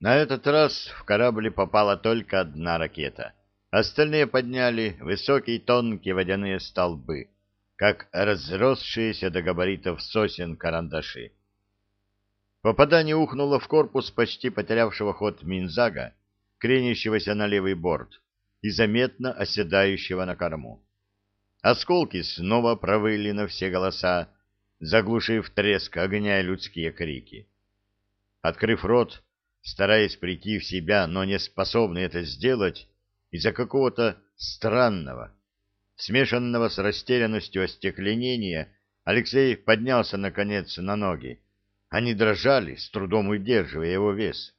На этот раз в корабль попала только одна ракета. Остальные подняли высокие тонкие водяные столбы, как разросшиеся до габаритов сосен карандаши. Попадание ухнуло в корпус почти потерявшего ход Минзага, кренящегося на левый борт и заметно оседающего на корму. Осколки снова провыли на все голоса, заглушив треск огня и людские крики. Открыв рот, стараясь прийти в себя, но не способный это сделать из-за какого-то странного, смешанного с растерянностью остекленения, Алексей поднялся, наконец, на ноги. Они дрожали, с трудом удерживая его вес.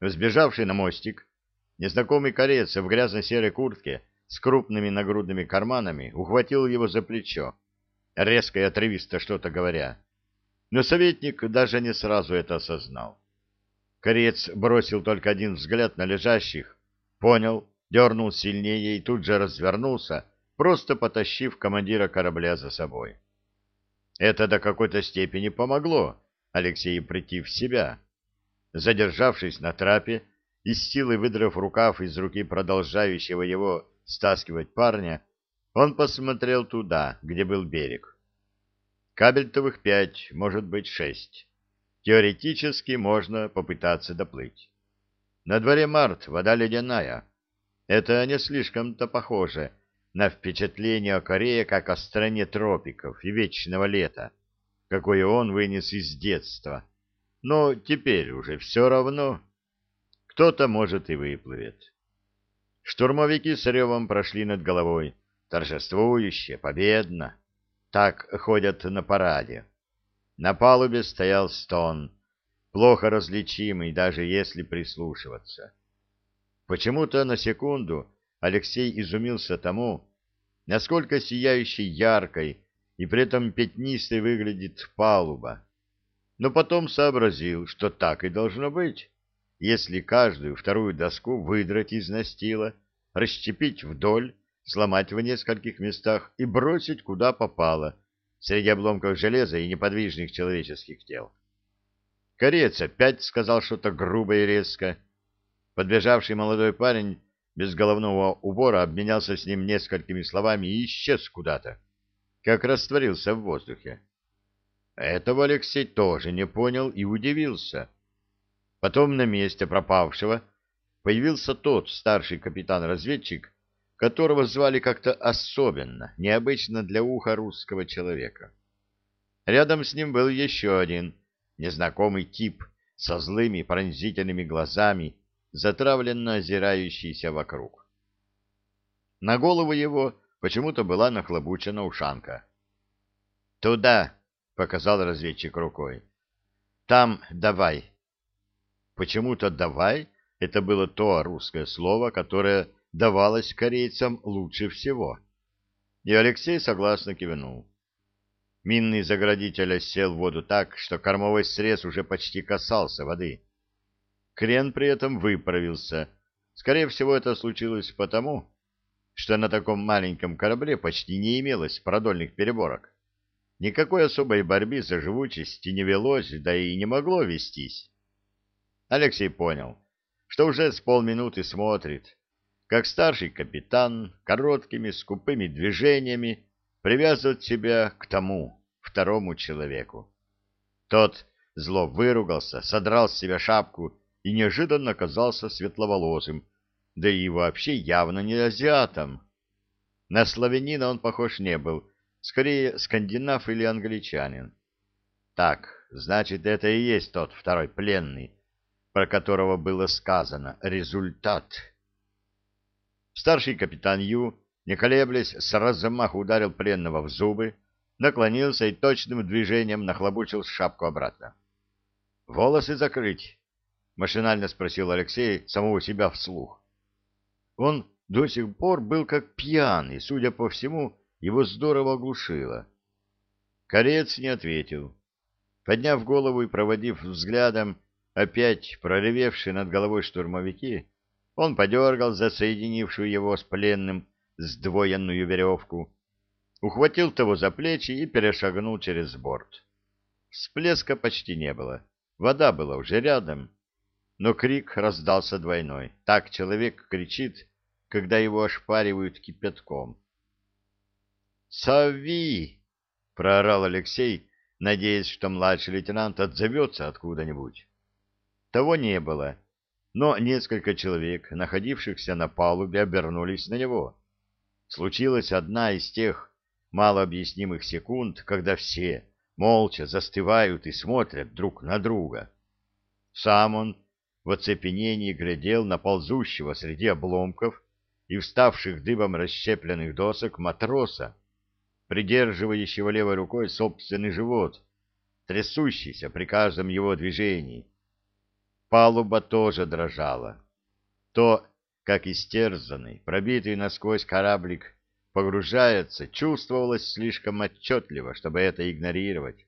Сбежавший на мостик, незнакомый корец в грязно-серой куртке с крупными нагрудными карманами ухватил его за плечо, резко и отрывисто что-то говоря. Но советник даже не сразу это осознал. Корец бросил только один взгляд на лежащих, понял, дернул сильнее и тут же развернулся, просто потащив командира корабля за собой. Это до какой-то степени помогло Алексею прийти в себя. Задержавшись на трапе и с силой выдрав рукав из руки продолжающего его стаскивать парня, он посмотрел туда, где был берег. Кабельтовых пять, может быть, шесть. Теоретически можно попытаться доплыть. На дворе март, вода ледяная. Это не слишком-то похоже на впечатление о Корее как о стране тропиков и вечного лета, какое он вынес из детства. Но теперь уже все равно. Кто-то, может, и выплывет. Штурмовики с ревом прошли над головой, торжествующе, победно. Так ходят на параде. На палубе стоял стон, плохо различимый, даже если прислушиваться. Почему-то на секунду Алексей изумился тому, насколько сияющей яркой и при этом пятнистой выглядит палуба. Но потом сообразил, что так и должно быть, если каждую вторую доску выдрать из настила, расщепить вдоль, сломать в нескольких местах и бросить куда попало, среди обломков железа и неподвижных человеческих тел. Корец опять сказал что-то грубо и резко. Подбежавший молодой парень без головного убора обменялся с ним несколькими словами и исчез куда-то, как растворился в воздухе. Этого Алексей тоже не понял и удивился. Потом на месте пропавшего появился тот старший капитан-разведчик, которого звали как-то особенно, необычно для уха русского человека. Рядом с ним был еще один незнакомый тип со злыми пронзительными глазами, затравленно озирающийся вокруг. На голову его почему-то была нахлобучена ушанка. «Туда!» — показал разведчик рукой. «Там давай!» Почему-то «давай» — это было то русское слово, которое давалось корейцам лучше всего. И Алексей согласно кивнул. Минный заградитель сел в воду так, что кормовой срез уже почти касался воды. Крен при этом выправился. Скорее всего, это случилось потому, что на таком маленьком корабле почти не имелось продольных переборок. Никакой особой борьбы за живучесть не велось, да и не могло вестись. Алексей понял, что уже с полминуты смотрит, как старший капитан короткими скупыми движениями привязывает себя к тому, второму человеку. Тот зло выругался, содрал с себя шапку и неожиданно оказался светловолосым, да и вообще явно не азиатом. На славянина он похож не был, скорее скандинав или англичанин. Так, значит, это и есть тот второй пленный, про которого было сказано «результат». Старший капитан Ю, не колеблясь, с размаху ударил пленного в зубы, наклонился и точным движением нахлобучил шапку обратно. «Волосы закрыть?» — машинально спросил Алексей самого себя вслух. Он до сих пор был как пьяный, судя по всему, его здорово оглушило. Корец не ответил. Подняв голову и проводив взглядом опять проревевшие над головой штурмовики, он подергал за соединившую его с пленным сдвоенную веревку, ухватил того за плечи и перешагнул через борт. Всплеска почти не было, вода была уже рядом, но крик раздался двойной. Так человек кричит, когда его ошпаривают кипятком. «Сови!» — проорал Алексей, надеясь, что младший лейтенант отзовется откуда-нибудь. Того не было, но несколько человек, находившихся на палубе, обернулись на него. Случилась одна из тех малообъяснимых секунд, когда все молча застывают и смотрят друг на друга. Сам он в оцепенении глядел на ползущего среди обломков и вставших дыбом расщепленных досок матроса, придерживающего левой рукой собственный живот, трясущийся при каждом его движении. Палуба тоже дрожала. То, как истерзанный, пробитый насквозь кораблик погружается, чувствовалось слишком отчетливо, чтобы это игнорировать.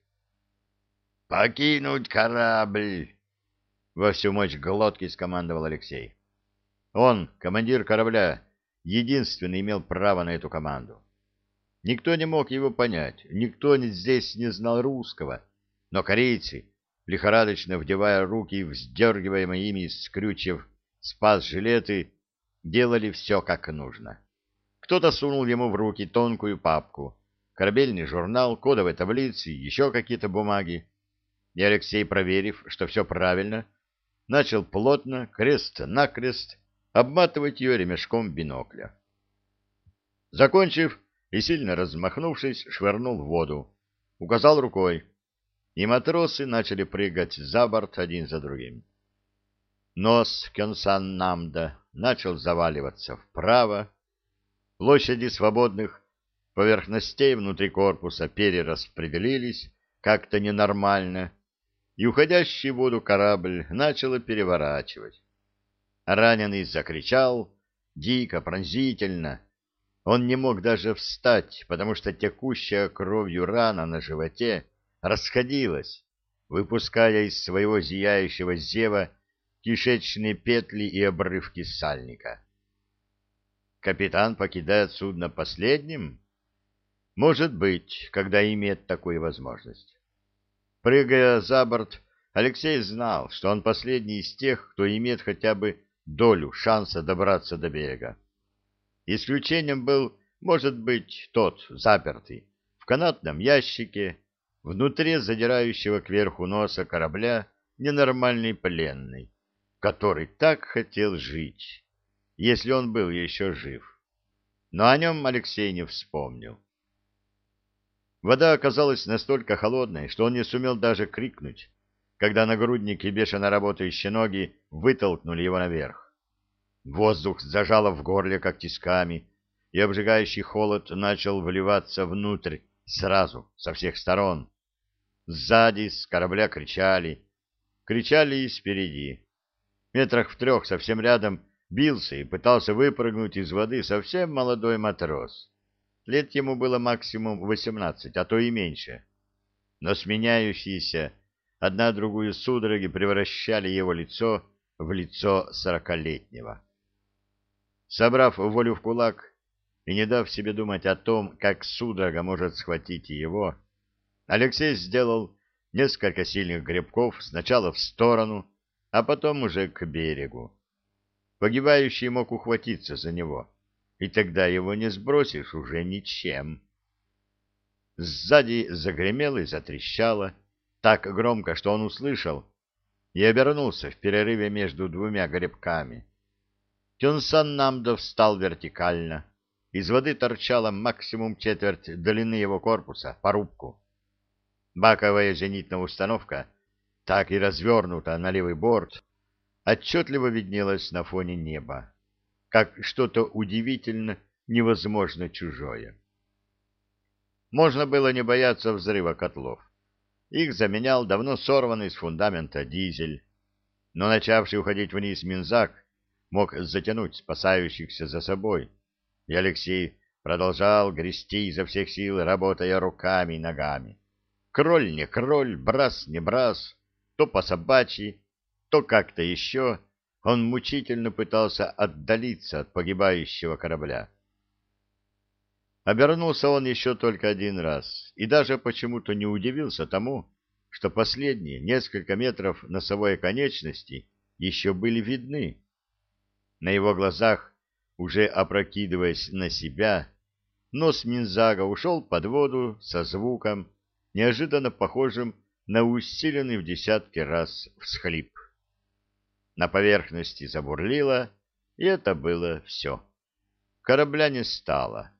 «Покинуть корабль!» — во всю мощь глотки скомандовал Алексей. Он, командир корабля, единственный имел право на эту команду. Никто не мог его понять, никто здесь не знал русского, но корейцы, лихорадочно вдевая руки вздергиваемые ими с крючев спас-жилеты, делали все как нужно. Кто-то сунул ему в руки тонкую папку, корабельный журнал, кодовые таблицы, еще какие-то бумаги. И Алексей, проверив, что все правильно, начал плотно, крест-накрест, обматывать ее ремешком бинокля. Закончив, и, сильно размахнувшись, швырнул в воду. Указал рукой, и матросы начали прыгать за борт один за другим. Нос Кёнсан-Намда начал заваливаться вправо. Площади свободных поверхностей внутри корпуса перераспределились как-то ненормально, и уходящий в воду корабль начало переворачивать. Раненый закричал, дико, пронзительно, он не мог даже встать, потому что текущая кровью рана на животе расходилась, выпуская из своего зияющего зева кишечные петли и обрывки сальника. Капитан покидает судно последним? Может быть, когда имеет такую возможность. Прыгая за борт, Алексей знал, что он последний из тех, кто имеет хотя бы долю шанса добраться до берега. Исключением был, может быть, тот, запертый, в канатном ящике, внутри задирающего кверху носа корабля ненормальный пленный, который так хотел жить, если он был еще жив. Но о нем Алексей не вспомнил. Вода оказалась настолько холодной, что он не сумел даже крикнуть, когда нагрудники бешено работающие ноги вытолкнули его наверх. Воздух зажало в горле как тисками, и обжигающий холод начал вливаться внутрь сразу, со всех сторон. Сзади с корабля кричали, кричали и спереди. Метрах в трех совсем рядом бился и пытался выпрыгнуть из воды совсем молодой матрос. Лет ему было максимум восемнадцать, а то и меньше. Но сменяющиеся одна другую судороги превращали его лицо в лицо сорокалетнего. Собрав волю в кулак и не дав себе думать о том, как судорога может схватить его, Алексей сделал несколько сильных гребков сначала в сторону, а потом уже к берегу. Погибающий мог ухватиться за него, и тогда его не сбросишь уже ничем. Сзади загремело и затрещало, так громко, что он услышал, и обернулся в перерыве между двумя гребками. Тюнсан Намдов встал вертикально. Из воды торчала максимум четверть длины его корпуса, порубку. Баковая зенитная установка, так и развернута на левый борт, отчетливо виднелась на фоне неба, как что-то удивительно невозможно чужое. Можно было не бояться взрыва котлов. Их заменял давно сорванный с фундамента дизель, но начавший уходить вниз Минзак мог затянуть спасающихся за собой, и Алексей продолжал грести изо всех сил, работая руками и ногами. Кроль не кроль, брас не брас, то по собачьи, то как-то еще он мучительно пытался отдалиться от погибающего корабля. Обернулся он еще только один раз, и даже почему-то не удивился тому, что последние несколько метров носовой конечности еще были видны. На его глазах, уже опрокидываясь на себя, нос Минзага ушел под воду со звуком, неожиданно похожим на усиленный в десятки раз всхлип. На поверхности забурлило, и это было все. Корабля не стало.